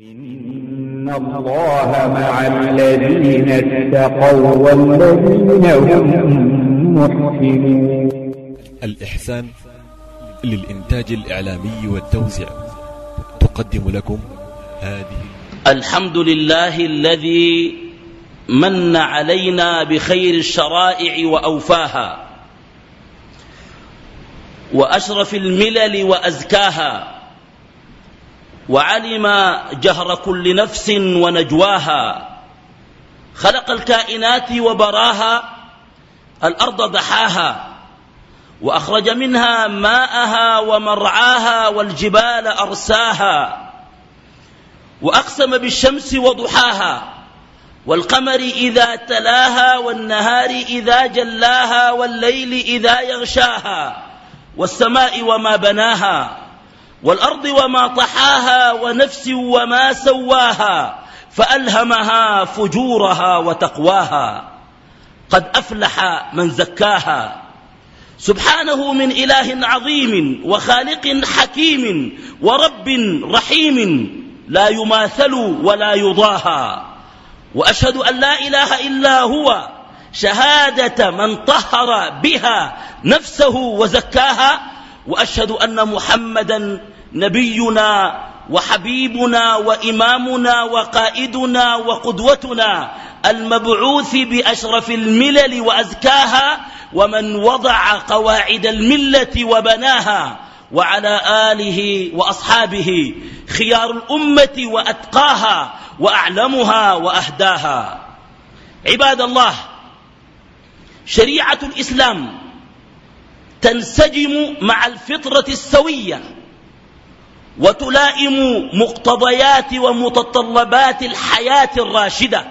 إن الله مع الذين اتقوا والذين هم محسنون الإحسان للإنتاج الإعلامي والتوزيع تقدم لكم هذه الحمد لله الذي من علينا بخير الشرائع وأوفاها وأشرف الملل وأزكاها وعلم جهر كل نفس ونجواها. خلق الكائنات وبراها الأرض ضحاها وأخرج منها ماءها ومرعاها والجبال أرساها وأقسم بالشمس وضحاها والقمر إذا تلاها والنهار إذا جلاها والليل إذا يغشاها والسماء وما بناها. والأرض وما طحاها ونفس وما سواها فألهمها فجورها وتقواها. قد أفلح من زكاها. سبحانه من إله عظيم وخالق حكيم ورب رحيم لا يماثل ولا يضاهى. وأشهد أن لا إله إلا هو شهادة من طهر بها نفسه وزكاها وأشهد أن محمدا نبينا وحبيبنا وإمامنا وقائدنا وقدوتنا المبعوث بأشرف الملل وأزكاها ومن وضع قواعد الملة وبناها وعلى آله وأصحابه خيار الأمة وأتقاها وأعلمها وأهداها. عباد الله شريعة الإسلام تنسجم مع الفطرة السوية وتلائم مقتضيات ومتطلبات الحياة الراشدة.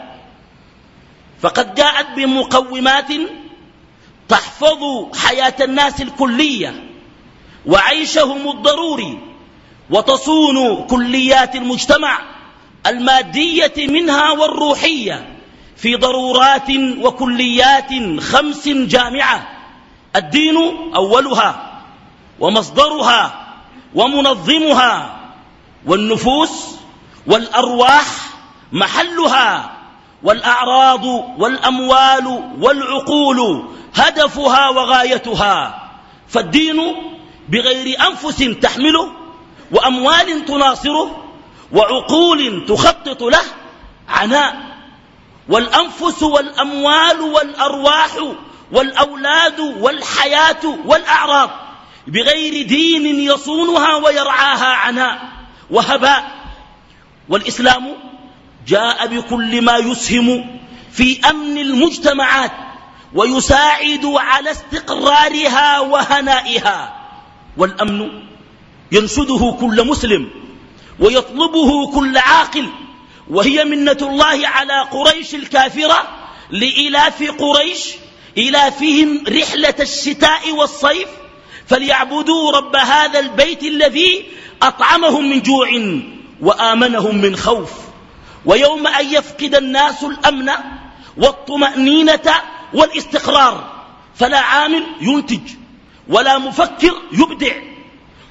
فقد جاءت بمقومات تحفظ حياة الناس الكلية وعيشهم الضروري وتصون كليات المجتمع المادية منها والروحية في ضرورات وكليات خمس جامعة. الدين أولها ومصدرها ومنظمها والنفوس والأرواح محلها والأعراض والأموال والعقول هدفها وغايتها فالدين بغير أنفس تحمله وأموال تناصره وعقول تخطط له عناء والأنفس والأموال والأرواح والأولاد والحياة والأعراض بغير دين يصونها ويرعاها عناء وهباء. والإسلام جاء بكل ما يسهم في أمن المجتمعات ويساعد على استقرارها وهنائها. والأمن ينشده كل مسلم ويطلبه كل عاقل. وهي منة الله على قريش الكافرة لإلاف قريش إلافهم رحلة الشتاء والصيف فليعبدوا رب هذا البيت الذي أطعمهم من جوع وآمنهم من خوف. ويوم أن يفقد الناس الأمن والطمأنينة والاستقرار فلا عامل ينتج ولا مفكر يبدع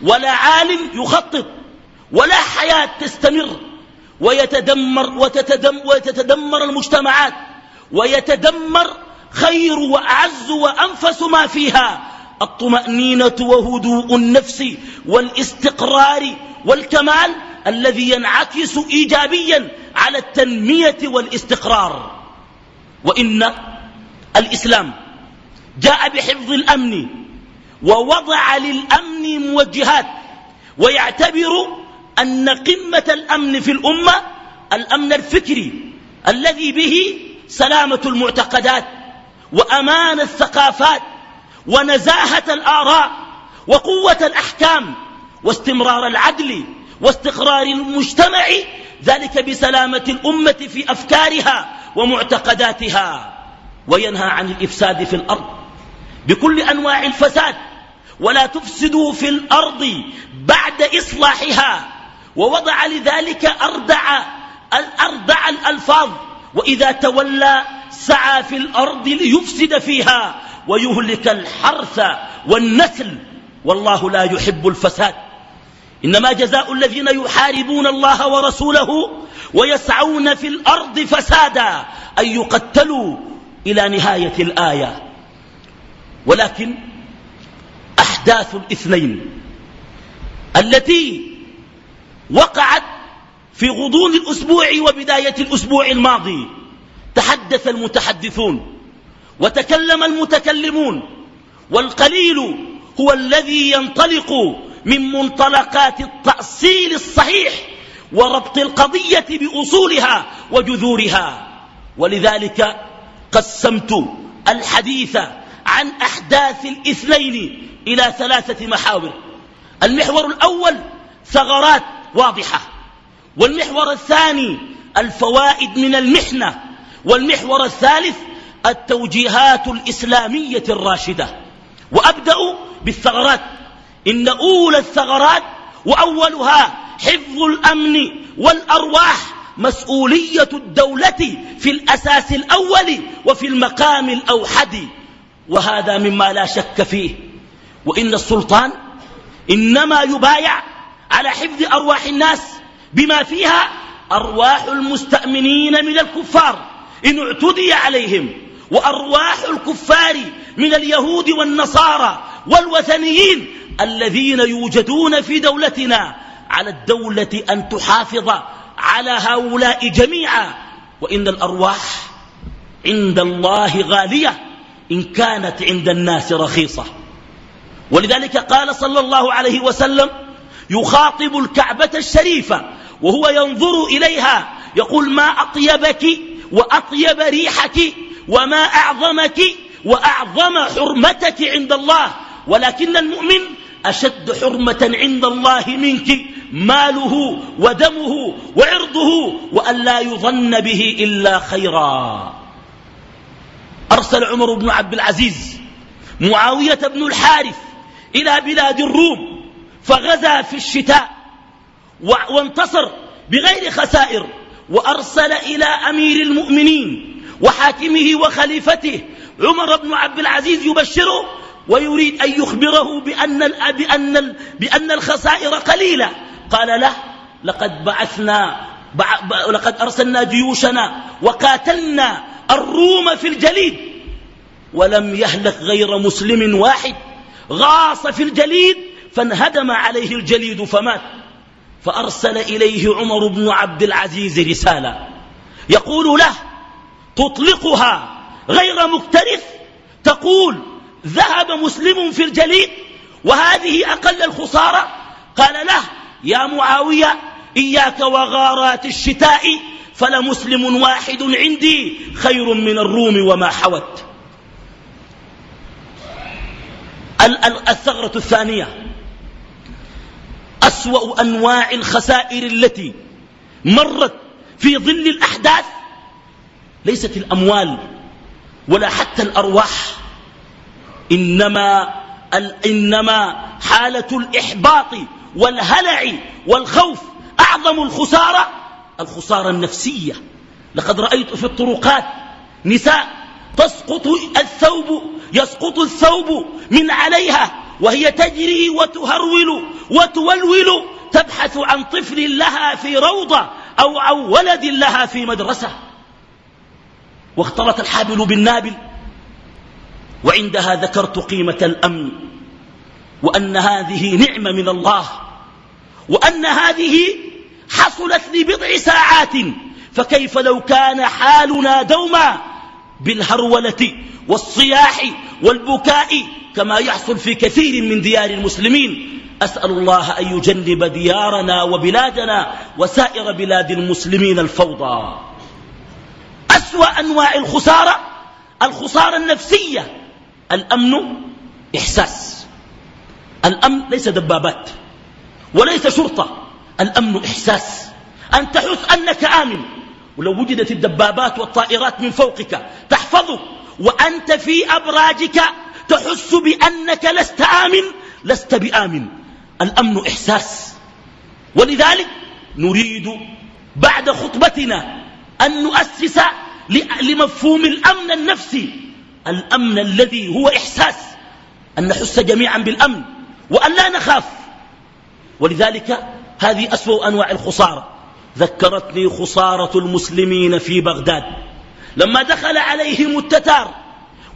ولا عالم يخطط ولا حياة تستمر. ويتدمر وتتدم وتتدمر المجتمعات ويتدمر خير وأعز وأنفس ما فيها. الطمأنينة وهدوء النفس والاستقرار والكمال الذي ينعكس إيجابيا على التنمية والاستقرار. وإن الإسلام جاء بحفظ الأمن ووضع للأمن موجهات ويعتبر أن قمة الأمن في الأمة الأمن الفكري الذي به سلامة المعتقدات وأمان الثقافات ونزاهة الآراء وقوة الأحكام واستمرار العدل واستقرار المجتمع ذلك بسلامة الأمة في أفكارها ومعتقداتها. وينهى عن الإفساد في الأرض بكل أنواع الفساد ولا تفسدوا في الأرض بعد إصلاحها. ووضع لذلك أردع الأردع الألفاظ وإذا تولى سعى في الأرض ليفسد فيها ويهلك الحرث والنسل. والله لا يحب الفساد. إنما جزاء الذين يحاربون الله ورسوله ويسعون في الأرض فسادا أن يقتلوا إلى نهاية الآية. ولكن أحداث الاثنين التي وقعت في غضون الأسبوع وبداية الأسبوع الماضي. تحدث المتحدثون وتكلم المتكلمون والقليل هو الذي ينطلق من منطلقات التأصيل الصحيح وربط القضية بأصولها وجذورها. ولذلك قسمت الحديث عن أحداث الاثنين إلى ثلاثة محاور. المحور الأول ثغرات واضحة والمحور الثاني الفوائد من المحنة والمحور الثالث التوجيهات الإسلامية الراشدة. وأبدأ بالثغرات. إن أولى الثغرات وأولها حفظ الأمن والأرواح مسؤولية الدولة في الأساس الأول وفي المقام الأوحد. وهذا مما لا شك فيه. وإن السلطان إنما يبايع على حفظ أرواح الناس بما فيها أرواح المستأمنين من الكفار. إن اعتدي عليهم وأرواح الكفار من اليهود والنصارى والوثنيين الذين يوجدون في دولتنا على الدولة أن تحافظ على هؤلاء جميعا. وإن الأرواح عند الله غالية إن كانت عند الناس رخيصة. ولذلك قال صلى الله عليه وسلم يخاطب الكعبة الشريفة وهو ينظر إليها يقول ما أطيبك وأطيب ريحك وما أعظمك وأعظم حرمتك عند الله. ولكن المؤمن أشد حرمة عند الله منك ماله ودمه وعرضه وأن لا يظن به إلا خيرا. أرسل عمر بن عبد العزيز معاوية بن الحارث إلى بلاد الروم فغزا في الشتاء وانتصر بغير خسائر. وأرسل إلى أمير المؤمنين وحاكمه وخليفته عمر بن عبد العزيز يبشره ويريد أن يخبره بأن, بأن, بأن الخسائر قليلة. قال له لقد بعثنا لقد أرسلنا جيوشنا وقاتلنا الروم في الجليد ولم يهلك غير مسلم واحد. غاص في الجليد فانهدم عليه الجليد فمات. فأرسل إليه عمر بن عبد العزيز رسالة يقول له تطلقها غير مكترث تقول ذهب مسلم في الجليد وهذه أقل الخسارة قال له يا معاوية إياك وغارات الشتاء فلمسلم واحد عندي خير من الروم وما حوت الثغرة الثانية أسوأ أنواع الخسائر التي مرت في ظل الأحداث ليست الأموال ولا حتى الأرواح إنما, إنما حالة الإحباط والهلع والخوف أعظم الخسارة الخسارة النفسية. لقد رأيت في الطرقات نساء تسقط الثوب يسقط الثوب من عليها وهي تجري وتهرول وتولول تبحث عن طفل لها في روضة أو عن ولد لها في مدرسة. واختلط الحابل بالنابل. وعندها ذكرت قيمة الأمن. وأن هذه نعمة من الله. وأن هذه حصلت لبضع ساعات. فكيف لو كان حالنا دوما بالهرولة والصياح والبكاء كما يحصل في كثير من ديار المسلمين. أسأل الله أن يجنب ديارنا وبلادنا وسائر بلاد المسلمين الفوضى. أسوأ أنواع الخسارة الخسارة النفسية الأمن إحساس. الأمن ليس دبابات وليس شرطة الأمن إحساس. أن تحس أنك آمن. ولو وجدت الدبابات والطائرات من فوقك تحفظك وأنت في أبراجك تحس بأنك لست آمن لست بآمن. الأمن إحساس. ولذلك نريد بعد خطبتنا أن نؤسس لمفهوم الأمن النفسي. الأمن الذي هو إحساس. أن نحس جميعا بالأمن. وأن لا نخاف. ولذلك هذه أسوأ أنواع الخسارة. ذكرتني خسارة المسلمين في بغداد. لما دخل عليهم التتار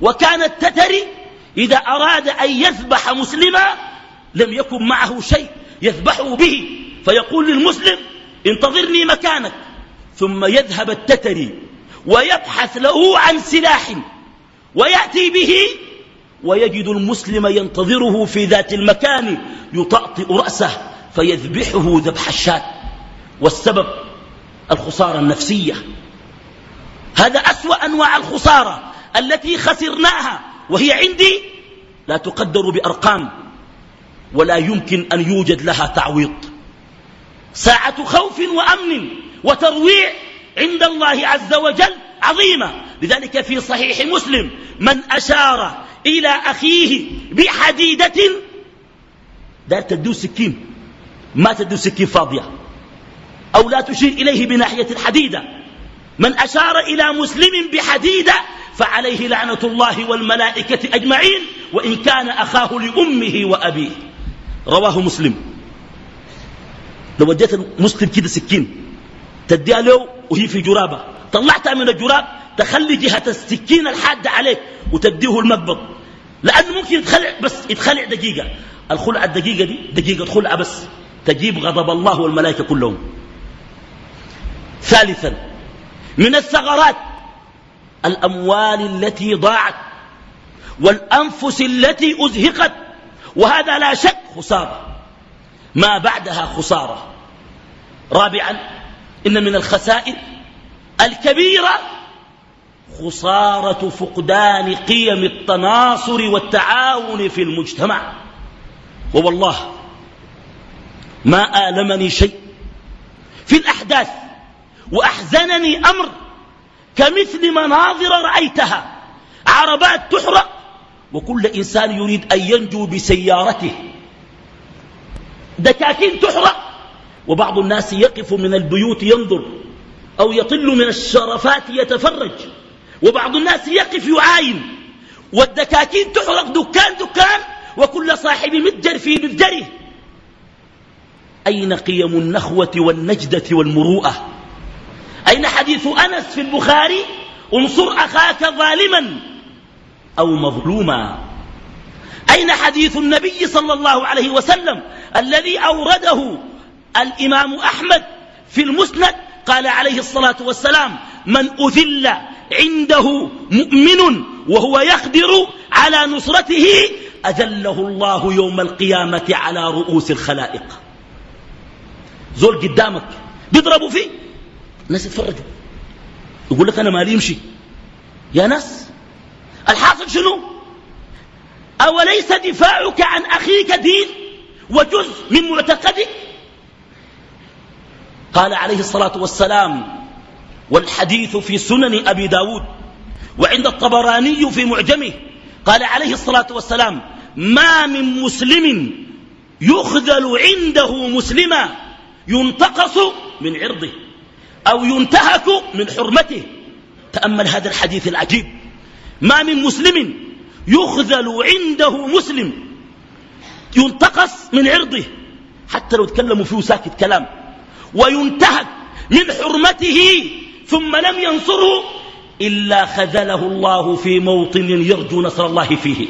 وكان التتري إذا أراد أن يذبح مسلما لم يكن معه شيء يذبحه به. فيقول للمسلم انتظرني مكانك. ثم يذهب التتري ويبحث له عن سلاح ويأتي به ويجد المسلم ينتظره في ذات المكان يطأطئ رأسه فيذبحه ذبح الشاة. والسبب الخسارة النفسية. هذا أسوأ أنواع الخسارة التي خسرناها وهي عندي لا تقدر بأرقام ولا يمكن أن يوجد لها تعويض. ساعة خوف وأمن وترويع عند الله عز وجل عظيمة. لذلك في صحيح مسلم من أشار إلى أخيه بحديدة داير تدو سكين ما تدو سكين فاضية. أو لا تشير إليه بناحية الحديدة من أشار إلى مسلم بحديدة فعليه لعنة الله والملائكة أجمعين وإن كان أخاه لأمه وأبيه. رواه مسلم. لو وديت مسلم كده سكين تديها له وهي في جرابة. طلعتها من الجراب تخلي جهة السكين الحادة عليك وتديه المقبض. لأنه ممكن يتخلع بس يتخلع دقيقة. الخلعة الدقيقة دي دقيقة خلعة بس. تجيب غضب الله والملائكة كلهم. ثالثا من الثغرات الأموال التي ضاعت والأنفس التي أزهقت وهذا لا شك خسارة. ما بعدها خسارة. رابعا إن من الخسائر الكبيرة خسارة فقدان قيم التناصر والتعاون في المجتمع. ووالله ما آلمني شيء في الأحداث وأحزنني أمر كمثل مناظر رأيتها. عربات تحرق وكل إنسان يريد أن ينجو بسيارته. دكاكين تحرق وبعض الناس يقف من البيوت ينظر أو يطل من الشرفات يتفرج. وبعض الناس يقف يعاين. والدكاكين تحرق دكان دكان وكل صاحب متجر في متجره. أين قيم النخوة والنجدة والمروءة؟ حديث أنس في البخاري انصر أخاك ظالما أو مظلوما. أين حديث النبي صلى الله عليه وسلم الذي أورده الإمام أحمد في المسند؟ قال عليه الصلاة والسلام من أذل عنده مؤمن وهو يقدر على نصرته أذله الله يوم القيامة على رؤوس الخلائق. زول قدامك بيضربوا فيه؟ الناس يتفرجوا. يقول لك أنا مالي يمشي. يا ناس الحاصل شنو؟ أوليس دفاعك عن أخيك دين وجزء من معتقدك؟ قال عليه الصلاة والسلام والحديث في سنن أبي داود وعند الطبراني في معجمه. قال عليه الصلاة والسلام ما من مسلم يخذل عنده مسلما ينتقص من عرضه. أو ينتهك من حرمته. تأمل هذا الحديث العجيب. ما من مسلم يخذل عنده مسلم. ينتقص من عرضه. حتى لو تكلموا فيه ساكت كلام. وينتهك من حرمته. ثم لم ينصره إلا خذله الله في موطن يرجو نصر الله فيه.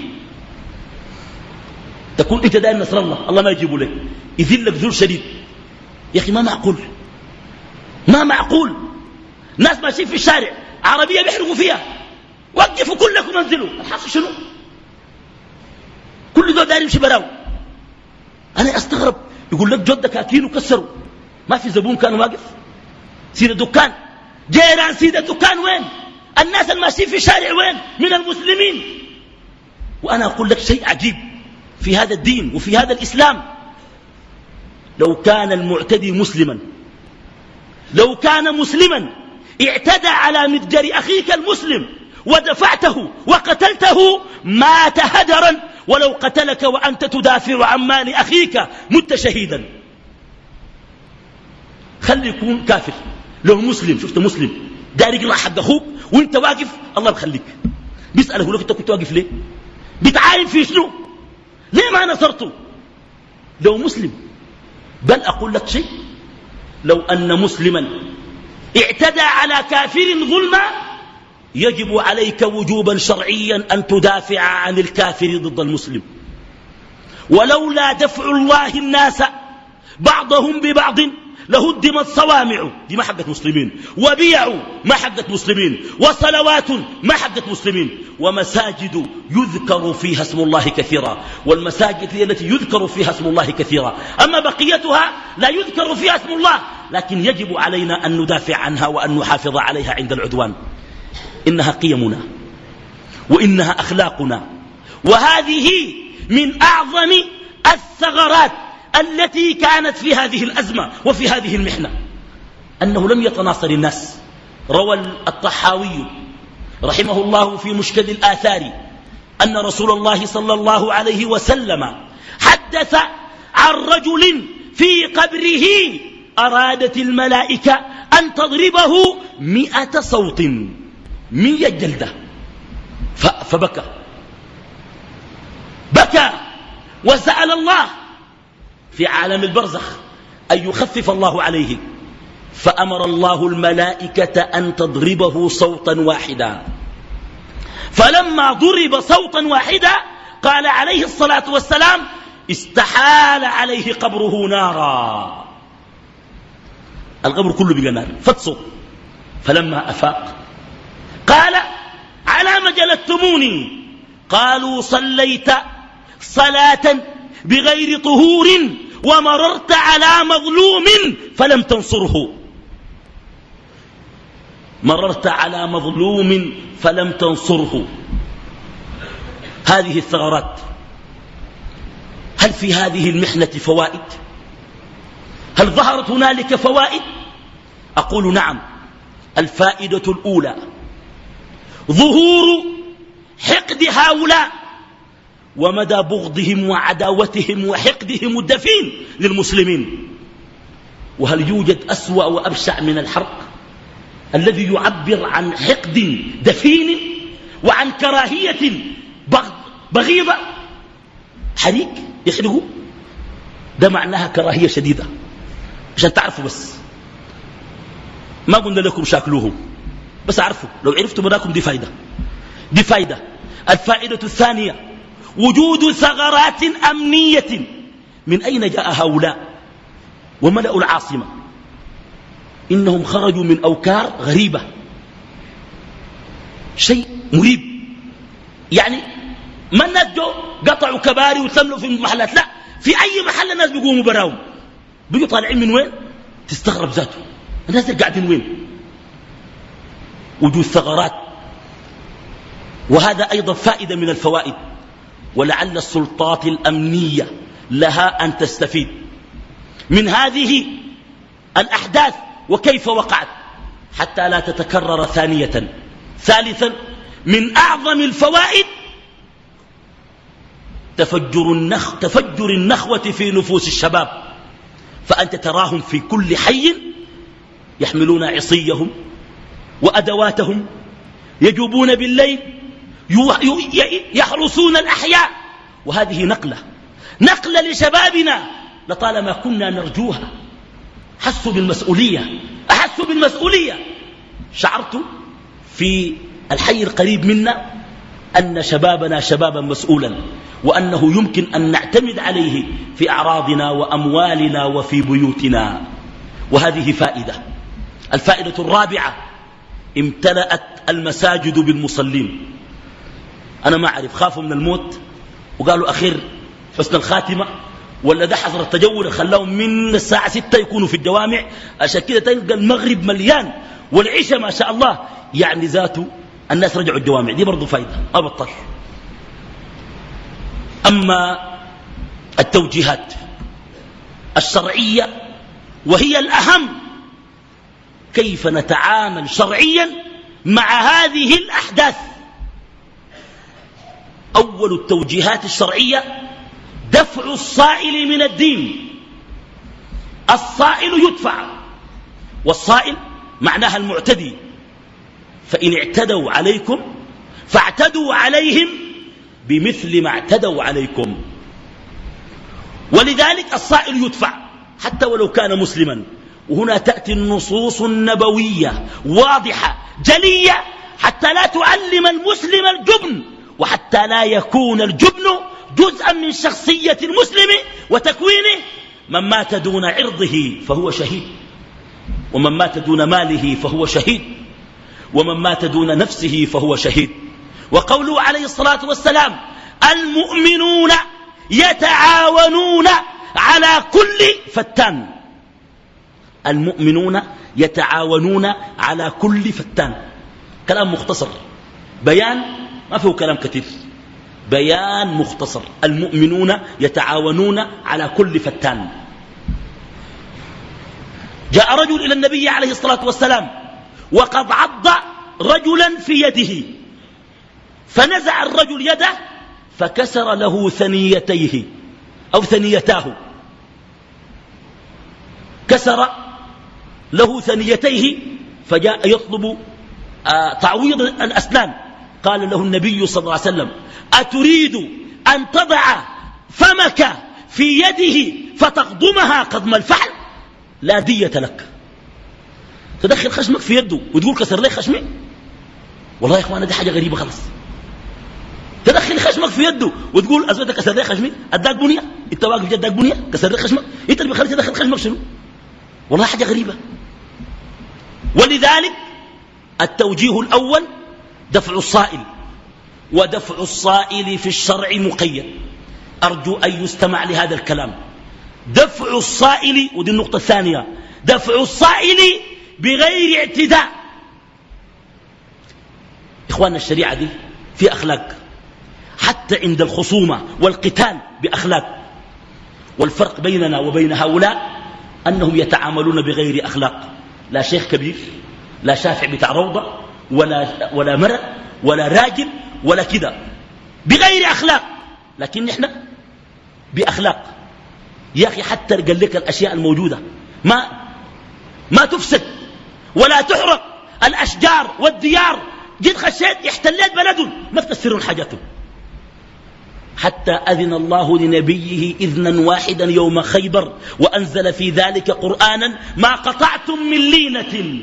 تكون أنت دائما نصر الله. الله ما يجيب لك. يذلك ذل شديد يا أخي ما معقول؟ ما معقول؟ ناس ماشيين في الشارع عربية بيحرقوا فيها. وقفوا كلكم انزلوا. الحصل شنو؟ كل ذو داير يمشي براو أنا أستغرب. يقول لك جد دكاكين وكسروا ما في زبون كان واقف؟ سيد الدكان جيران سيد الدكان وين؟ الناس الماشيين في الشارع وين؟ من المسلمين. وأنا أقول لك شيء عجيب. في هذا الدين وفي هذا الإسلام لو كان المعتدي مسلما لو كان مسلما اعتدى على متجر أخيك المسلم ودفعته وقتلته مات هدرا ولو قتلك وأنت تدافع عن مال أخيك مت شهيدا. خلي يكون كافر. لو مسلم شفت مسلم؟ داري يقرا حق أخوك وأنت واقف الله بخليك بيسأله لك انت كنت واقف ليه؟ بتعاين في شنو؟ ليه ما نصرته؟ لو مسلم بل أقول لك شيء لو أن مسلما اعتدى على كافر ظلما يجب عليك وجوبا شرعيا أن تدافع عن الكافر ضد المسلم. ولولا دفع الله الناس بعضهم ببعض لهدمت صوامع دي ما حقت مسلمين. وبيع ما حقت مسلمين. وصلوات ما حقت مسلمين. ومساجد يذكر فيها اسم الله كثيرا. والمساجد هي التي يذكر فيها اسم الله كثيرا. أما بقيتها لا يذكر فيها اسم الله. لكن يجب علينا أن ندافع عنها وأن نحافظ عليها عند العدوان. إنها قيمنا. وإنها أخلاقنا. وهذه من أعظم الثغرات. التي كانت في هذه الأزمة وفي هذه المحنة. أنه لم يتناصر الناس. روى الطحاوي رحمه الله في مشكل الآثار أن رسول الله صلى الله عليه وسلم حدث عن رجل في قبره أرادت الملائكة أن تضربه مئة صوت مئة جلدة. فبكى. بكى. وسأل الله في عالم البرزخ أن يخفف الله عليه. فأمر الله الملائكة أن تضربه صوتا واحدا. فلما ضرب صوتا واحدا قال عليه الصلاة والسلام استحال عليه قبره نارا. القبر كله بقى نار فتصل فلما أفاق قال على ما جلدتموني قالوا صليت صلاة بغير طهور. ومررت على مظلوم فلم تنصره. مررت على مظلوم فلم تنصره. هذه الثغرات هل في هذه المحنة فوائد؟ هل ظهرت هنالك فوائد؟ أقول نعم الفائدة الأولى ظهور حقد هؤلاء ومدى بغضهم وعداوتهم وحقدهم الدفين للمسلمين. وهل يوجد أسوأ وأبشع من الحرق الذي يعبر عن حقد دفين وعن كراهية بغيضة؟ حريق يحرقوا ده معناها كراهية شديدة. عشان تعرفوا بس. ما قلنا لكم شاكلوهم. بس عرفوا. لو عرفتوا براكم دي فايدة. دي فايدة. الفائدة الثانية وجود ثغرات أمنية. من أين جاء هؤلاء؟ وملأوا العاصمة. إنهم خرجوا من أوكار غريبة. شيء مريب. يعني ما الناس جو قطعوا كباري وتملوا في المحلات لا في أي محل الناس بيقوموا براهم؟ بيجوا طالعين من وين؟ تستغرب ذاته. الناس قاعدين وين؟ وجود ثغرات. وهذا أيضا فائدة من الفوائد. ولعل السلطات الأمنية لها أن تستفيد. من هذه الأحداث وكيف وقعت؟ حتى لا تتكرر ثانية. ثالثا من أعظم الفوائد تفجر, النخ تفجر النخوة في نفوس الشباب. فأنت تراهم في كل حي يحملون عصيهم وأدواتهم يجوبون بالليل يحرسون الأحياء. وهذه نقلة. نقلة لشبابنا. لطالما كنا نرجوها. حسوا بالمسؤولية. أحسوا بالمسؤولية. شعرت في الحي القريب منا أن شبابنا شبابا مسؤولا وأنه يمكن أن نعتمد عليه في أعراضنا وأموالنا وفي بيوتنا. وهذه فائدة. الفائدة الرابعة امتلأت المساجد بالمصلين. أنا ما أعرف خافوا من الموت وقالوا أخير حسن الخاتمة ولا ده حصر التجول خلاهم من الساعة ستة يكونوا في الجوامع عشان كده تلقى المغرب مليان والعشاء ما شاء الله يعني ذاته الناس رجعوا الجوامع دي برضو فايدة ما بطل أما التوجيهات الشرعية وهي الأهم كيف نتعامل شرعيا مع هذه الأحداث؟ أول التوجيهات الشرعية دفع الصائل من الدين. الصائل يدفع والصائل معناها المعتدي. فإن اعتدوا عليكم فاعتدوا عليهم بمثل ما اعتدوا عليكم. ولذلك الصائل يدفع حتى ولو كان مسلما. وهنا تأتي النصوص النبوية واضحة جلية حتى لا تعلم المسلم الجبن. وحتى لا يكون الجبن جزءا من شخصية المسلم وتكوينه من مات دون عرضه فهو شهيد. ومن مات دون ماله فهو شهيد. ومن مات دون نفسه فهو شهيد. وقوله عليه الصلاة والسلام المؤمنون يتعاونون على كل فتان. المؤمنون يتعاونون على كل فتان. كلام مختصر. بيان ما فيه كلام كثير. بيان مختصر. المؤمنون يتعاونون على كل فتان. جاء رجل إلى النبي عليه الصلاة والسلام وقد عض رجلا في يده. فنزع الرجل يده فكسر له ثنيتيه أو ثنيتاه. كسر له ثنيتيه فجاء يطلب آه، تعويض الأسنان. قال له النبي صلى الله عليه وسلم أتريد أن تضع فمك في يده فتقضمها قضم الفحل؟ لا دية لك. تدخل خشمك في يده وتقول كسر لي خشمي؟ والله يا اخوانا دي حاجة غريبة خلاص. تدخل خشمك في يده وتقول أزودك كسر لي خشمي؟ أداك بنية؟ إنت واقف جدك بنية؟ كسر لي خشمك؟ إنت اللي بخليك تدخل خشمك شنو؟ والله حاجة غريبة. ولذلك التوجيه الأول دفع الصائل ودفع الصائل في الشرع مقيد. أرجو أن يستمع لهذا الكلام. دفع الصائل ودي النقطة الثانية دفع الصائل بغير اعتداء. إخواننا الشريعة دي في أخلاق حتى عند الخصومة والقتال بأخلاق. والفرق بيننا وبين هؤلاء أنهم يتعاملون بغير أخلاق. لا شيخ كبير لا شافع بتاع روضة ولا, ولا مرأة ولا راجل ولا كده بغير أخلاق. لكن نحن بأخلاق. يا أخي حتى قال لك الأشياء الموجودة. ما ما تفسد ولا تحرق. الأشجار والديار. جيت خشيت احتليت بلد ما تكسرون حاجاتهم حتى أذن الله لنبيه إذنا واحدا يوم خيبر. وأنزل في ذلك قرآنا ما قطعتم من لينة.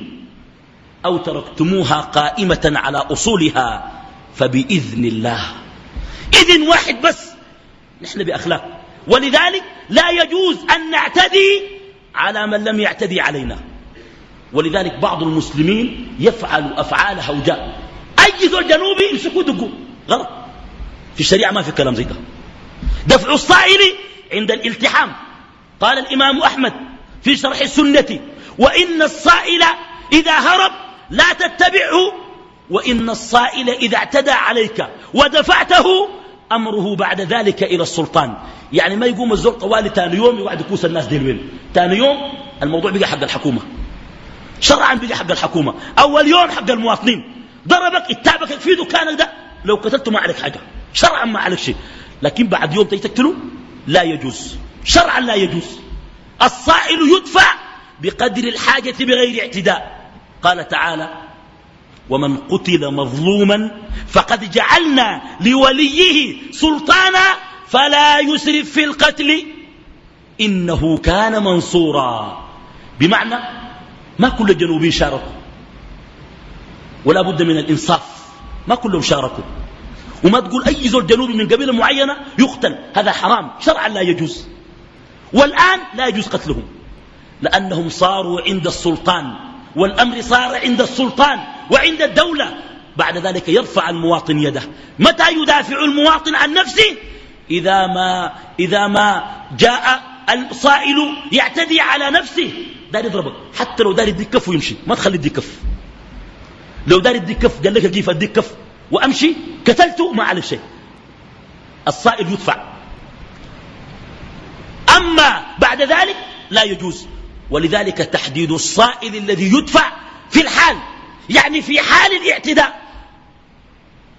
أو تركتموها قائمة على أصولها فبإذن الله. إذن واحد بس نحن بأخلاق. ولذلك لا يجوز أن نعتدي على من لم يعتدي علينا. ولذلك بعض المسلمين يفعل أفعال هوجاء. أي ذو الجنوبي يمسكوا دقوا غلط. في الشريعة ما في كلام زي ده. دفع الصائل عند الالتحام. قال الإمام أحمد في شرح السنة وإن الصائل إذا هرب لا تتبعه وإن الصائل إذا اعتدى عليك ودفعته أمره بعد ذلك إلى السلطان. يعني ما يقوم الزول طوالي تاني يوم يقعد يكوس الناس دي الوين تاني يوم الموضوع بقى حق الحكومة. شرعا بقى حق الحكومة. أول يوم حق المواطنين. ضربك اتابك في دكانك ده. لو قتلته ما عليك حاجة. شرعا ما عليك شيء. لكن بعد يوم تيجي تقتله لا يجوز. شرعا لا يجوز. الصائل يدفع بقدر الحاجة بغير اعتداء. قال تعالى ومن قتل مظلوما فقد جعلنا لوليه سلطانا فلا يسرف في القتل. إنه كان منصورا. بمعنى ما كل الجنوبيين شاركوا ولا بد من الإنصاف. ما كلهم شاركوا. وما تقول أي زول جنوبي من قبيلة معينة يقتل. هذا حرام. شرعا لا يجوز. والآن لا يجوز قتلهم لأنهم صاروا عند السلطان. والأمر صار عند السلطان وعند الدولة. بعد ذلك يرفع المواطن يده. متى يدافع المواطن عن نفسه؟ إذا ما, إذا ما جاء الصائل يعتدي على نفسه. دار يضربك. حتى لو دار يديك كف ويمشي. ما تخلي يديك كف. لو دار يديك كف قال لك كيف أديك كف؟ وأمشي. قتلته؟ ما عليه شيء. الصائل يدفع. أما بعد ذلك لا يجوز. ولذلك تحديد الصائل الذي يدفع في الحال يعني في حال الاعتداء.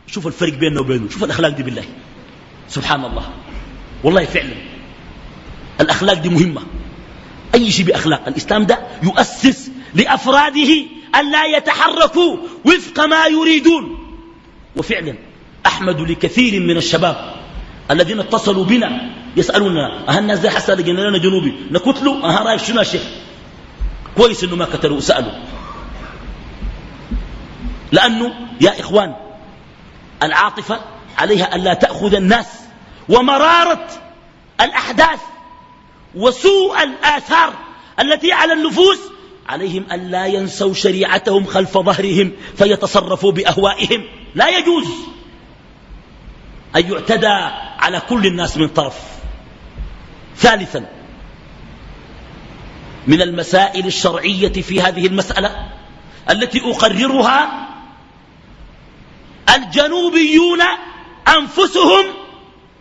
شوف الفرق بيننا وبينه شوف الأخلاق دي بالله. سبحان الله. والله فعلا. الأخلاق دي مهمة. أي شيء بأخلاق الإسلام ده يؤسس لأفراده أن لا يتحركوا وفق ما يريدون. وفعلا أحمد لكثير من الشباب الذين اتصلوا بنا يسألونا أهل الناس زي حسا لقينا لنا جنوبي؟ نكتلوا أها رأيك شنو يا شيخ؟ كويس إنه ما كتلوا سألوا. لأنه يا إخوان العاطفة عليها أن لا تأخذ الناس ومرارة الأحداث وسوء الآثار التي على النفوس عليهم أن لا ينسوا شريعتهم خلف ظهرهم فيتصرفوا بأهوائهم. لا يجوز أن يعتدى على كل الناس من طرف. ثالثا من المسائل الشرعية في هذه المسألة التي أقررها الجنوبيون أنفسهم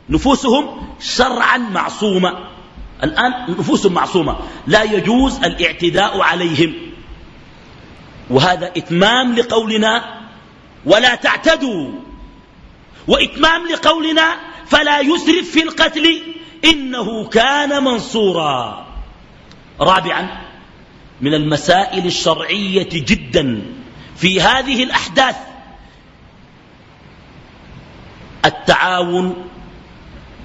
نفوسهم شرعا معصومة. الآن نفوسهم معصومة لا يجوز الاعتداء عليهم. وهذا إتمام لقولنا ولا تعتدوا. وإتمام لقولنا فلا يسرف في القتل إنه كان منصورا. رابعا من المسائل الشرعية جدا في هذه الأحداث. التعاون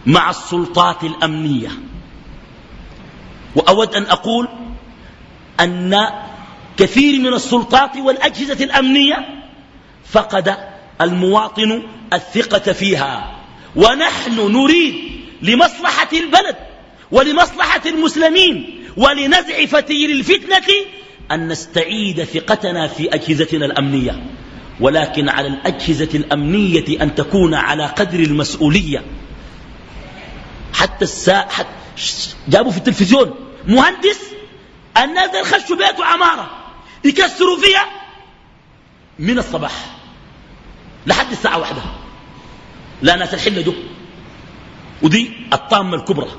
مع السلطات الأمنية. وأود أن أقول أن كثير من السلطات والأجهزة الأمنية فقد المواطن الثقة فيها. ونحن نريد لمصلحة البلد ولمصلحة المسلمين ولنزع فتيل الفتنة أن نستعيد ثقتنا في أجهزتنا الأمنية. ولكن على الأجهزة الأمنية أن تكون على قدر المسؤولية. حتى الساعة حتى جابوا في التلفزيون مهندس الناس خشوا بيته عمارة يكسروا فيها من الصباح لحد الساعة واحدة. لا ناس الحلة دو ودي الطامة الكبرى.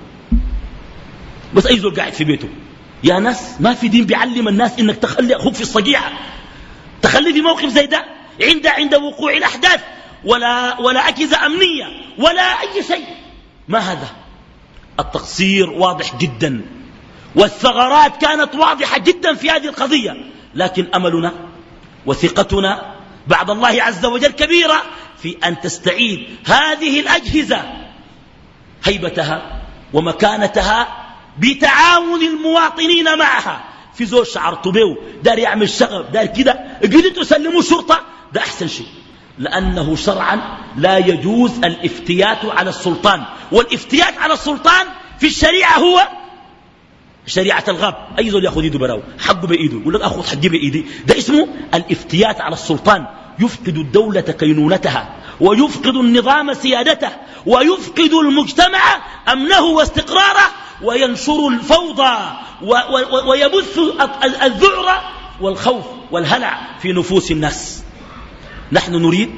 بس أي زول قاعد في بيته. يا ناس ما في دين بيعلم الناس إنك تخلي أخوك في الصقيعة. تخلي في موقف زي ده. عند عند وقوع الأحداث. ولا ولا أجهزة أمنية. ولا أي شيء. ما هذا؟ التقصير واضح جدا. والثغرات كانت واضحة جدا في هذه القضية. لكن أملنا وثقتنا بعد الله عز وجل كبيرة في أن تستعيد هذه الأجهزة هيبتها ومكانتها بتعاون المواطنين معها. في زول شعرت به دار يعمل شغب دار كده قدروا تسلموا شرطة؟ ده أحسن شيء. لأنه شرعا لا يجوز الافتيات على السلطان. والافتيات على السلطان في الشريعة هو شريعة الغاب. أي زول يأخذ يده براو حقه بإيده يقول لك أخذ حقي بإيدي. ده اسمه الافتيات على السلطان. يفقد الدولة كينونتها. ويفقد النظام سيادته ويفقد المجتمع أمنه واستقراره وينشر الفوضى ويبث الذعر والخوف والهلع في نفوس الناس. نحن نريد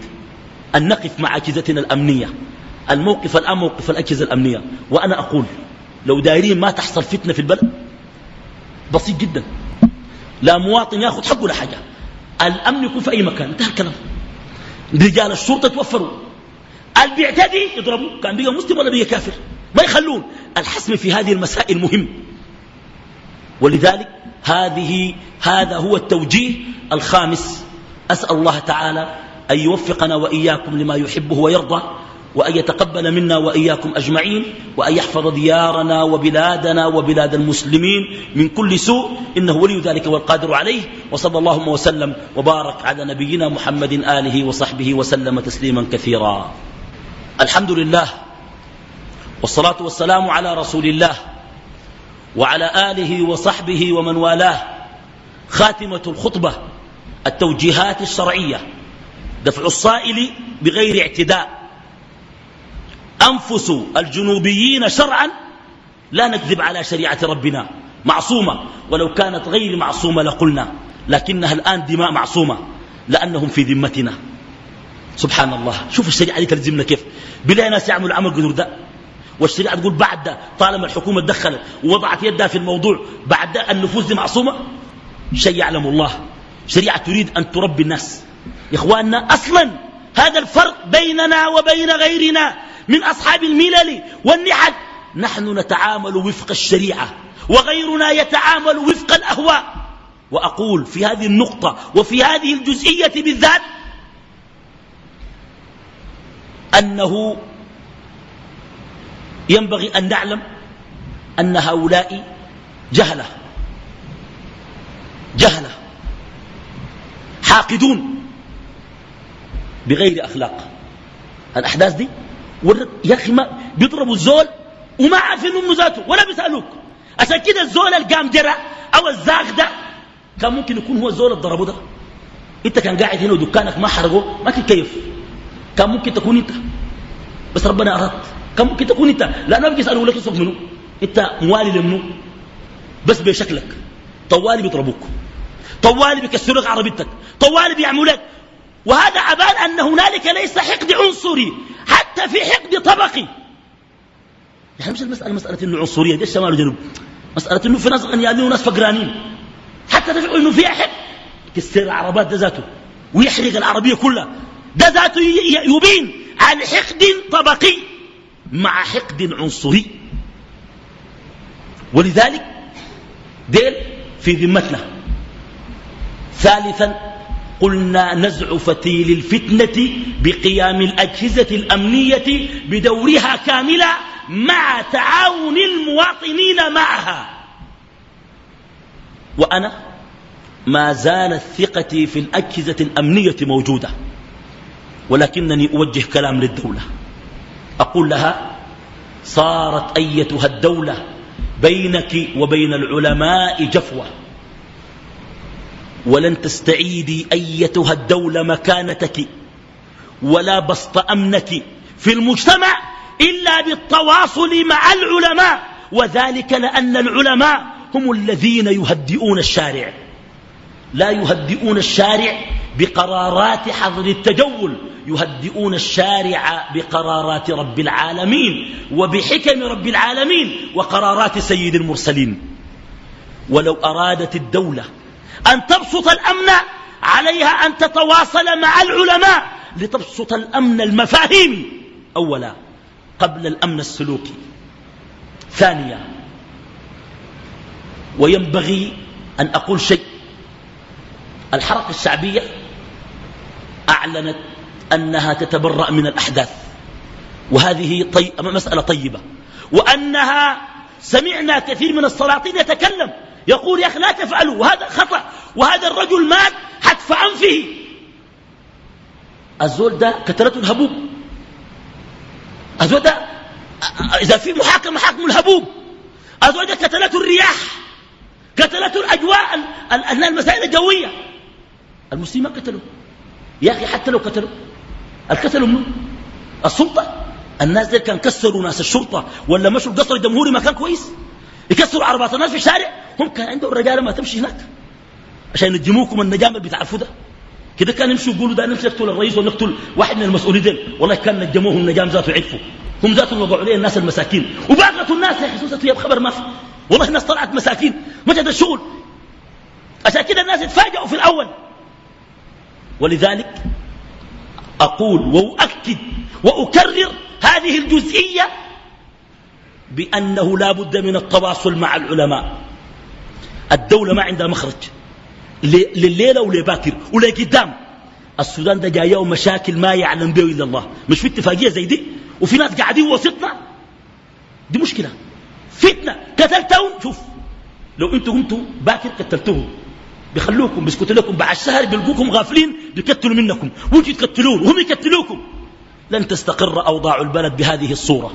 أن نقف مع أجهزتنا الأمنية. الموقف الآن موقف الأجهزة الأمنية. وأنا أقول لو دايرين ما تحصل فتنة في البلد بسيط جدا. لا مواطن ياخذ حقه ولا حاجة. الأمن يكون في أي مكان. انتهى الكلام. رجال الشرطة توفروا. اللي يضربوه كان بيجا مسلم ولا بيجا كافر؟ ما يخلون. الحسم في هذه المسائل مهم. ولذلك هذه هذا هو التوجيه الخامس. أسأل الله تعالى أن يوفقنا وإياكم لما يحبه ويرضى. وأن يتقبل منا وإياكم أجمعين وأن يحفظ ديارنا وبلادنا وبلاد المسلمين من كل سوء إنه ولي ذلك والقادر عليه وصلى اللهم وسلم وبارك على نبينا محمد آله وصحبه وسلم تسليما كثيرا. الحمد لله والصلاة والسلام على رسول الله وعلى آله وصحبه ومن والاه خاتمة الخطبة التوجيهات الشرعية دفع الصائل بغير اعتداء. أنفس الجنوبيين شرعا لا نكذب على شريعة ربنا معصومة. ولو كانت غير معصومة لقلنا لكنها الآن دماء معصومة لأنهم في ذمتنا. سبحان الله. شوف الشريعة دي تلزمنا كيف. بلا ناس يعملوا عمل قدر ده. والشريعة تقول بعد طالما الحكومة دخلت ووضعت يدها في الموضوع بعد النفوس دي معصومة. شيء يعلم الله. شريعة تريد أن تربي الناس. إخواننا أصلا هذا الفرق بيننا وبين غيرنا. من أصحاب الملل والنحل. نحن نتعامل وفق الشريعة وغيرنا يتعامل وفق الأهواء. وأقول في هذه النقطة وفي هذه الجزئية بالذات ينبغي أن نعلم أن هؤلاء جهلة جهلة حاقدون بغير أخلاق. الأحداث دي يا أخي ما بيضربوا الزول وما عارفين انه ذاته ولا بيسألوك. عشان كده الزول القام جرى أو الزاغ ده كان ممكن يكون هو الزول اللي ضربه ده. انت كان قاعد هنا ودكانك ما حرقه ما تتكيف كان ممكن تكون انت. بس ربنا أراد. كان ممكن تكون انت. لا ما بيجي يسألوا لك يصف منه انت موالي لمنه بس بشكلك. طوالي بيضربوك. طوالي بيكسروا لك عربيتك. طوالي بيعملوا لك وهذا عبان أن هنالك ليس حقد عنصري. حتى في حقد طبقي. يعني مش المسألة مسألة إنه عنصرية دي الشمال والجنوب مسألة إنه في ناس غنيانين وناس فقرانين. حتى تفعل إنه فيها حق كسر العربات ده ذاته ويحرق العربية كلها. ده ذاته يبين عن حقد طبقي مع حقد عنصري. ولذلك ديل في ذمتنا. ثالثا قلنا نزع فتيل الفتنة بقيام الأجهزة الأمنية بدورها كاملا مع تعاون المواطنين معها. وأنا ما زالت ثقتي في الأجهزة الأمنية موجودة ولكنني أوجه كلام للدولة. أقول لها صارت أيتها الدولة بينك وبين العلماء جفوة. ولن تستعيدي أيتها الدولة مكانتك ولا بسط أمنك في المجتمع إلا بالتواصل مع العلماء وذلك لأن العلماء هم الذين يهدئون الشارع. لا يهدئون الشارع بقرارات حظر التجول يهدئون الشارع بقرارات رب العالمين وبحكم رب العالمين وقرارات سيد المرسلين. ولو أرادت الدولة أن تبسط الأمن عليها أن تتواصل مع العلماء لتبسط الأمن المفاهيمي. أولا قبل الأمن السلوكي. ثانيا وينبغي أن أقول شيء. الحركة الشعبية أعلنت أنها تتبرأ من الأحداث وهذه طي... مسألة طيبة. وأنها سمعنا كثير من السلاطين يتكلم يقول يا أخي لا تفعلوا وهذا خطأ وهذا الرجل مات حتف أنفه الزول ده كترته الهبوب. الزول ده إذا في محاكمة حاكم الهبوب. الزول ده كتلته الرياح كتلته الأجواء المسائل الجوية. المسلمين ما قتلوا. يا أخي حتى لو قتلوا. القتلوا منه السلطة؟ الناس دي كان كسروا ناس الشرطة ولا مشوا القصر الجمهوري ما كان كويس؟ يكسروا عربات الناس في الشارع؟ هم كان عندهم رجالة ما تمشي هناك. عشان ينجموكم النجام اللي بتعرفوا ده كده كان يمشوا يقولوا ده نمشي نقتل الرئيس ونقتل واحد من المسؤولين والله كان نجموهم النجام ذاته عرفوا. هم ذاتهم وضعوا عليه الناس المساكين. وباقت الناس يا أخي يا بخبر ما في. والله الناس طلعت مساكين. مجد الشغل. عشان كده الناس يتفاجئوا في الأول. ولذلك أقول وأؤكد وأكرر هذه الجزئية بأنه لا بد من التواصل مع العلماء. الدولة ما عندها مخرج. لليلة ولباكر ولقدام السودان ده جاية مشاكل ما يعلم به إلا الله. مش في اتفاقية زي دي؟ وفي ناس قاعدين وسطنا؟ دي مشكلة. فتنة. قتلتهم؟ شوف. لو أنتوا قمتوا باكر قتلتوهم. بيخلوكم بيسكتوا لكم. بعد شهر بيلقوكم غافلين بيقتلوا منكم. وانتوا تقتلون وهم يقتلوكم. لن تستقر أوضاع البلد بهذه الصورة.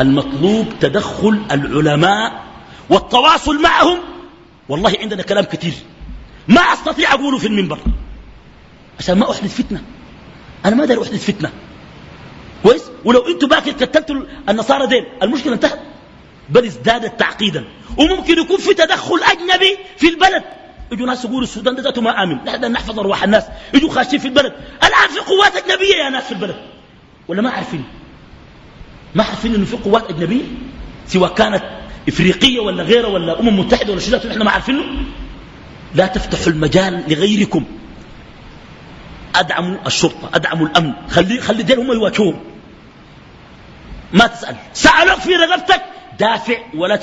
المطلوب تدخل العلماء والتواصل معهم والله عندنا كلام كثير ما أستطيع أقوله في المنبر. عشان ما أحدث فتنة. أنا ما داري أحدث فتنة. كويس؟ ولو أنتوا باكر قتلتوا النصارى دين المشكلة انتهت. بل ازدادت تعقيدا. وممكن يكون في تدخل أجنبي في البلد. يجوا ناس يقولوا السودان ده ذاته ما آمن. نحن نحفظ أرواح الناس. يجوا خاشين في البلد. الآن في قوات أجنبية يا ناس في البلد. ولا ما عارفين؟ ما عارفين إنه في قوات أجنبية؟ سواء كانت إفريقية ولا غيرها ولا أمم متحدة ولا شيء إحنا ما عارفينه؟ لا تفتحوا المجال لغيركم. أدعموا الشرطة أدعموا الأمن. خلي, خلي دين هم يواجهوهم. ما تسأل. سألوك في رغبتك. دافع ولا,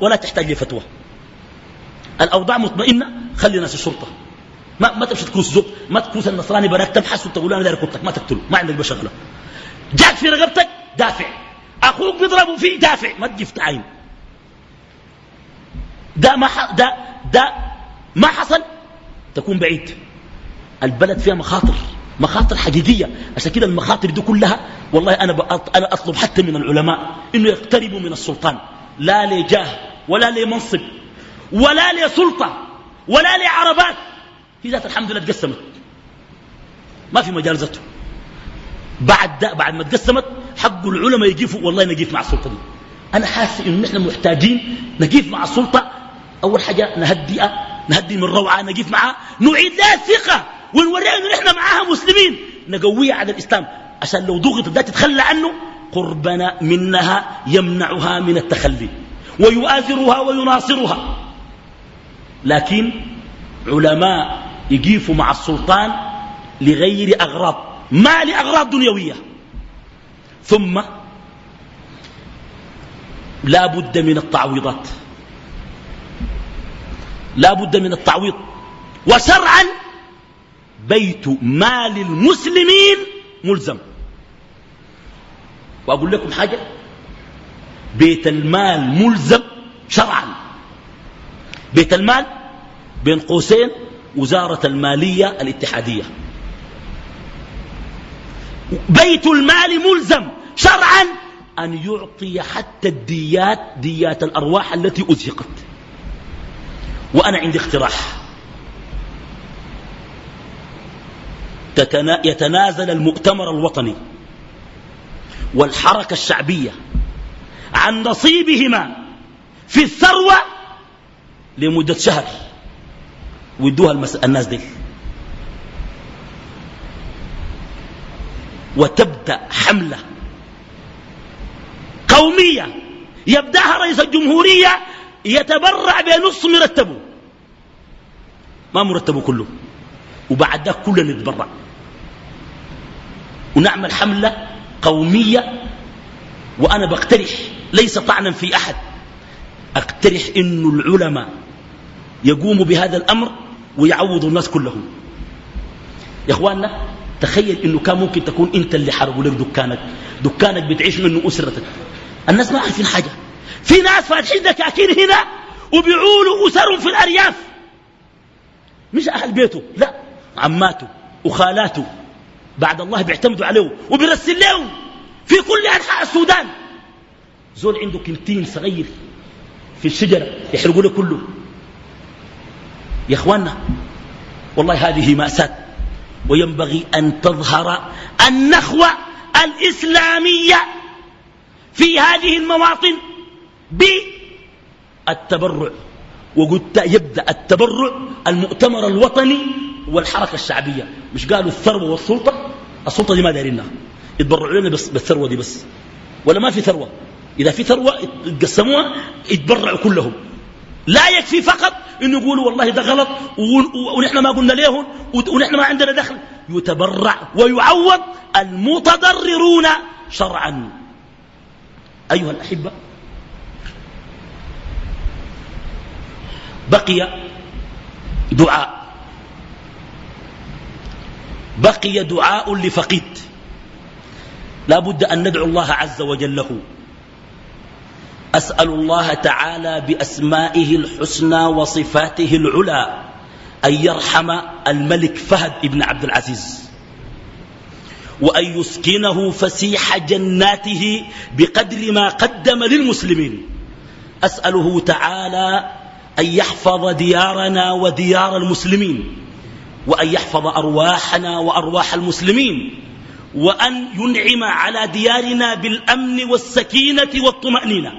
ولا تحتاج لفتوى. الأوضاع مطمئنة. خلي ناس الشرطة. ما, ما تمشي تكوس زوج. ما تكوس النصراني براك تبحث وتقول أنا داري كنتك. ما تقتله. ما عندك بشغله جاك في رغبتك. دافع. أخوك بيضربوا فيه. دافع. ما تجفت عين ده ما ده ده ما حصل؟ تكون بعيد. البلد فيها مخاطر مخاطر حقيقية عشان كده المخاطر دي كلها والله أنا, أنا أطلب حتى من العلماء إنه يقتربوا من السلطان. لا لجاه ولا لمنصب ولا لسلطة ولا لعربات. هي ذات الحمد لله تقسمت. ما في مجال ذاته. بعد ده بعد ما تقسمت حق العلماء يجيفوا والله نجيف مع السلطة دي. أنا حاسس إنه نحن محتاجين نجيف مع السلطة أول حاجة نهدئ نهدي من روعة نجيف معها نعيد لها الثقة ونوريها إنه نحن معاها مسلمين. نقويها على الإسلام. عشان لو ضغطت ده تتخلى عنه قربنا منها يمنعها من التخلي ويؤازرها ويناصرها. لكن علماء يجيفوا مع السلطان لغير أغراض ما لأغراض دنيوية. ثم لا بد من التعويضات. لا بد من التعويض. وشرعا بيت مال المسلمين ملزم. وأقول لكم حاجة بيت المال ملزم شرعا. بيت المال بين قوسين وزارة المالية الاتحادية. بيت المال ملزم شرعا أن يعطي حتى الديات ديات الأرواح التي أزهقت. وأنا عندي اقتراح. يتنازل المؤتمر الوطني والحركة الشعبية عن نصيبهما في الثروة لمدة شهر. ويدوها الناس دي. وتبدأ حملة قومية يبدأها رئيس الجمهورية يتبرع بنص مرتبه. ما مرتبه كله. وبعد ذلك كلنا نتبرع. ونعمل حملة قومية وأنا بقترح ليس طعنا في أحد. أقترح إنه العلماء يقوموا بهذا الأمر ويعوضوا الناس كلهم. يا إخواننا تخيل إنه كان ممكن تكون أنت اللي حرقوا لك دكانك. دكانك بتعيش منه أسرتك. الناس ما عارفين حاجة. في ناس فاتحين دكاكين هنا وبيعولوا أسرهم في الأرياف. مش أهل بيته لا عماته وخالاته. بعد الله بيعتمدوا عليه وبيرسل لهم في كل أنحاء السودان. زول عنده كنتين صغير في الشجرة يحرقوا له كله. يا اخوانا والله هذه مأساة. وينبغي أن تظهر النخوة الإسلامية في هذه المواطن. بالتبرع. وقلت يبدأ التبرع المؤتمر الوطني والحركة الشعبية. مش قالوا الثروة والسلطة؟ السلطة دي ما دارينها يتبرعوا لنا بالثروة دي بس. ولا ما في ثروة. إذا في ثروة يتقسموها يتبرعوا كلهم. لا يكفي فقط إنه يقولوا والله ده غلط ونحن ما قلنا لهم ونحن ما عندنا دخل. يتبرع ويعوض المتضررون شرعا. أيها الأحبة بقي دعاء. بقي دعاء لفقيد. لا بد أن ندعو الله عز وجل له. أسأل الله تعالى بأسمائه الحسنى وصفاته العلى أن يرحم الملك فهد بن عبد العزيز. وأن يسكنه فسيح جناته بقدر ما قدم للمسلمين. أسأله تعالى أن يحفظ ديارنا وديار المسلمين وأن يحفظ أرواحنا وأرواح المسلمين وأن ينعم على ديارنا بالأمن والسكينة والطمأنينة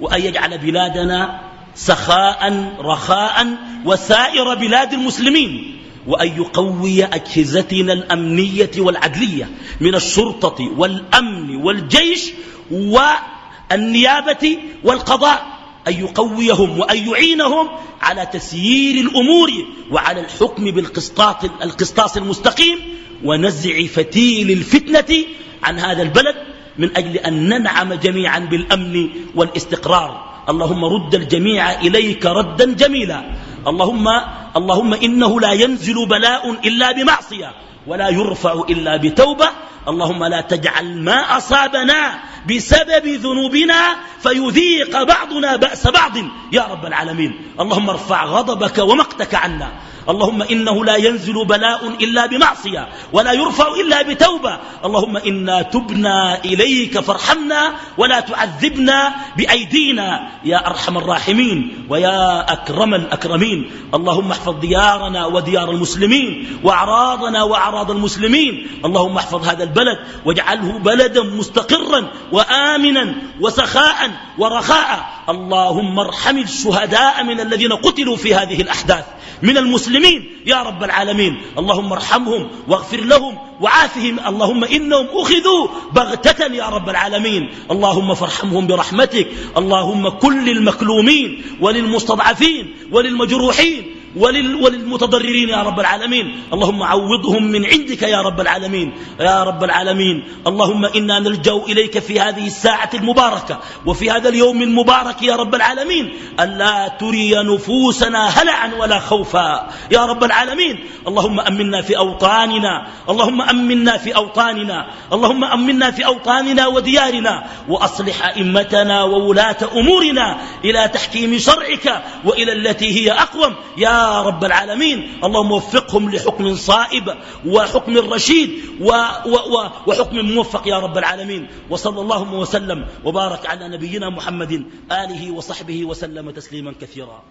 وأن يجعل بلادنا سخاء رخاء وسائر بلاد المسلمين وأن يقوي أجهزتنا الأمنية والعدلية من الشرطة والأمن والجيش والنيابة والقضاء. أن يقويهم وأن يعينهم على تسيير الأمور وعلى الحكم بالقسطاس القسطاس المستقيم ونزع فتيل الفتنة عن هذا البلد من أجل أن ننعم جميعا بالأمن والاستقرار. اللهم رد الجميع إليك ردا جميلا. اللهم اللهم إنه لا ينزل بلاء إلا بمعصية ولا يرفع إلا بتوبة اللهم لا تجعل ما أصابنا بسبب ذنوبنا فيذيق بعضنا بأس بعض يا رب العالمين. اللهم ارفع غضبك ومقتك عنا. اللهم إنه لا ينزل بلاء إلا بمعصية ولا يرفع إلا بتوبة. اللهم إنا تبنا إليك فارحمنا ولا تعذبنا بأيدينا يا أرحم الراحمين ويا أكرم الأكرمين. اللهم احفظ ديارنا وديار المسلمين وأعراضنا وأعراض المسلمين. اللهم احفظ هذا البلد واجعله بلدا مستقرا وآمنا وسخاء ورخاء. اللهم ارحم الشهداء من الذين قتلوا في هذه الأحداث. من المسلمين يا رب العالمين. اللهم ارحمهم واغفر لهم وعافهم. اللهم إنهم أخذوا بغتة يا رب العالمين. اللهم فارحمهم برحمتك. اللهم كل المكلومين وللمستضعفين وللمجروحين ولل وللمتضررين يا رب العالمين. اللهم عوضهم من عندك يا رب العالمين. يا رب العالمين. اللهم إنا نلجأ إليك في هذه الساعة المباركة وفي هذا اليوم المبارك يا رب العالمين. ألا تري نفوسنا هلعا ولا خوفا يا رب العالمين. اللهم أمنا في أوطاننا. اللهم أمنا في أوطاننا. اللهم أمنا في أوطاننا وديارنا. وأصلح أئمتنا وولاة أمورنا إلى تحكيم شرعك وإلى التي هي أقوم. يا رب العالمين. اللهم وفقهم لحكم صائب وحكم رشيد وحكم موفق يا رب العالمين. وصلى الله وسلم وبارك على نبينا محمد آله وصحبه وسلم تسليما كثيرا.